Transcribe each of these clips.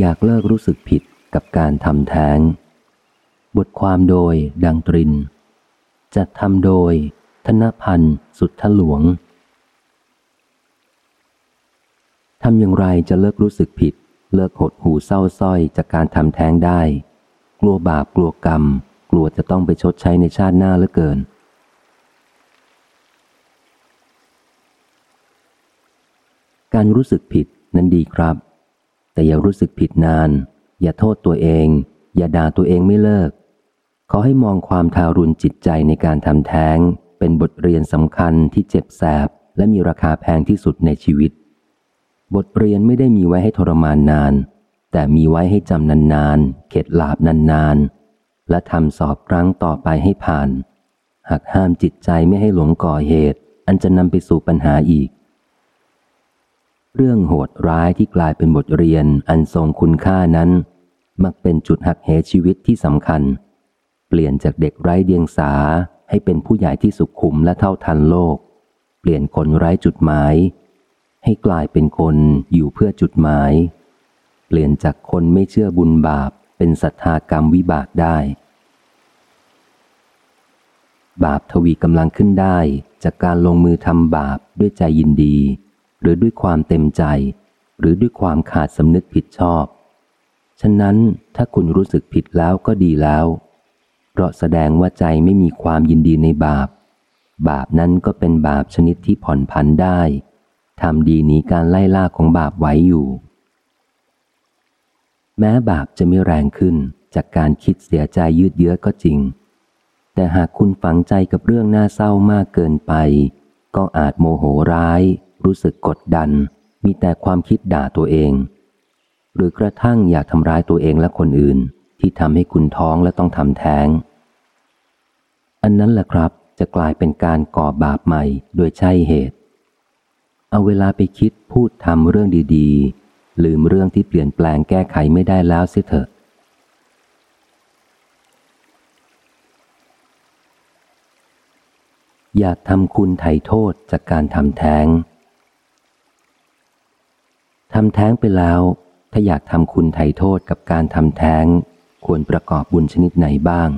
อยากเลิกรู้สึกผิดกับการทำแท้ง บทความโดยดังตริน จัดทำโดย ธนพันธ์สุทธหลวงทำอย่างไรจะเลิกรู้สึกผิด เลิกหดหูเศร้าส้อยจากการทำแท้งได้ กลัวบาปกลัวกรรม กลัวจะต้องไปชดใช้ในชาติหน้าเหลือเกิน การรู้สึกผิดนั้นดีครับ แต่อย่ารู้สึกผิดนาน อย่าโทษตัวเอง อย่าด่าตัวเองไม่เลิก ขอให้มองความทารุณจิตใจในการทำแท้ง เป็นบทเรียนสำคัญที่เจ็บแสบ และมีราคาแพงที่สุดในชีวิต บทเรียนไม่ได้มีไว้ให้ทรมานนาน แต่มีไว้ให้จำนานๆ เข็ดหลาบนานๆ และทำสอบครั้งต่อไปให้ผ่าน หากห้ามจิตใจไม่ให้หลงก่อเหตุ อันจะนำไปสู่ปัญหาอีก เรื่องโหดร้ายที่กลายเป็นบทเรียนอันทรงคุณค่านั้น มักเป็นจุดหักเหชีวิตที่สำคัญ เปลี่ยนจากเด็กไร้เดียงสาให้เป็นผู้ใหญ่ที่สุขุมและเท่าทันโลก เปลี่ยนคนไร้จุดหมาย ให้กลายเป็นคนอยู่เพื่อจุดหมาย เปลี่ยนจากคนไม่เชื่อบุญบาปเป็นศรัทธากรรมวิบากได้ บาปทวีกำลังขึ้นได้จากการลงมือทำบาปด้วยใจยินดี หรือด้วยความเต็มใจ หรือด้วยความขาดสำนึกผิดชอบ ฉะนั้นถ้าคุณรู้สึกผิดแล้วก็ดีแล้ว เพราะแสดงว่าใจไม่มีความยินดีในบาป บาปนั้นก็เป็นบาปชนิดที่ผ่อนพันได้ทำดีหนีการไล่ล่าของบาปไว้อยู่ แม้บาปจะไม่แรงขึ้นจากการคิดเสียใจยืดเยื้อก็จริง แต่หากคุณฝังใจกับเรื่องน่าเศร้ามากเกินไป ก็อาจโมโหร้าย รู้สึกกดดัน มีแต่ความคิดด่าตัวเอง หรือกระทั่งอยากทำร้ายตัวเองและคนอื่น ที่ทำให้คุณท้องและต้องทำแท้ง อันนั้นแหละครับจะกลายเป็นการก่อบาปใหม่โดยใช่เหตุ เอาเวลาไปคิดพูดทำเรื่องดีๆ ลืมเรื่องที่เปลี่ยนแปลงแก้ไขไม่ได้แล้วเสียเถอะอยากทำคุณไถ่โทษจากการทำแท้ง ทำแท้งไปแล้ว ถ้าอยากทำคุณไถ่โทษกับการทำแท้ง ควรประกอบบุญชนิดไหนบ้าง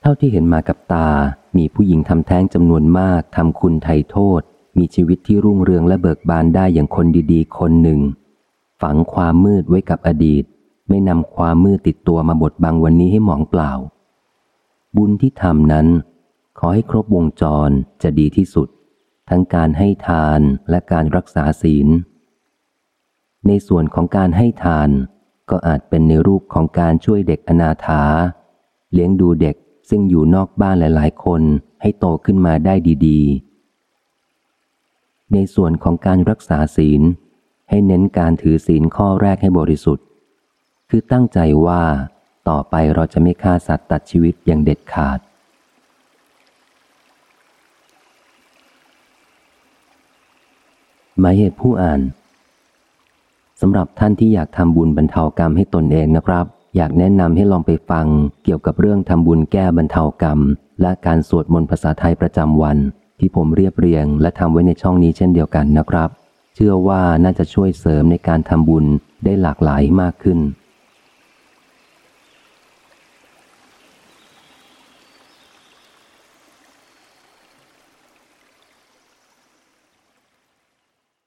เท่าที่เห็นมากับตา มีผู้หญิงทำแท้งจำนวนมากทำคุณไถ่โทษ มีชีวิตที่รุ่งเรืองและเบิกบานได้อย่างคนดีๆ คนหนึ่ง ฝังความมืดไว้กับอดีต ไม่นำความมืดติดตัวมาบดบังวันนี้ให้หมองเปล่า บุญที่ทำนั้น ขอให้ครบวงจรจะดีที่สุด ทั้งการให้ทานและการรักษาศีล ในส่วนของการให้ทานก็อาจเป็นในรูปของการช่วยเด็กอนาถา เลี้ยงดูเด็กซึ่งอยู่นอกบ้านหลายๆ คนให้โตขึ้นมาได้ดี ๆ ในส่วนของการรักษาศีล ให้เน้นการถือศีลข้อแรกให้บริสุทธิ์ คือตั้งใจว่าต่อไปเราจะไม่ฆ่าสัตว์ตัดชีวิตอย่างเด็ดขาด หมายเหตุผู้อ่านสำหรับท่านที่อยากทำบุญบรรเทากรรมให้ตนเองนะครับ อยากแนะนำให้ลองไปฟัง เกี่ยวกับเรื่องทำบุญแก้บรรเทากรรม และการสวดมนต์ภาษาไทยประจำวัน ที่ผมเรียบเรียง และทำไว้ในช่องนี้เช่นเดียวกันนะครับ เชื่อว่าน่าจะช่วยเสริมในการทำบุญได้หลากหลายมากขึ้น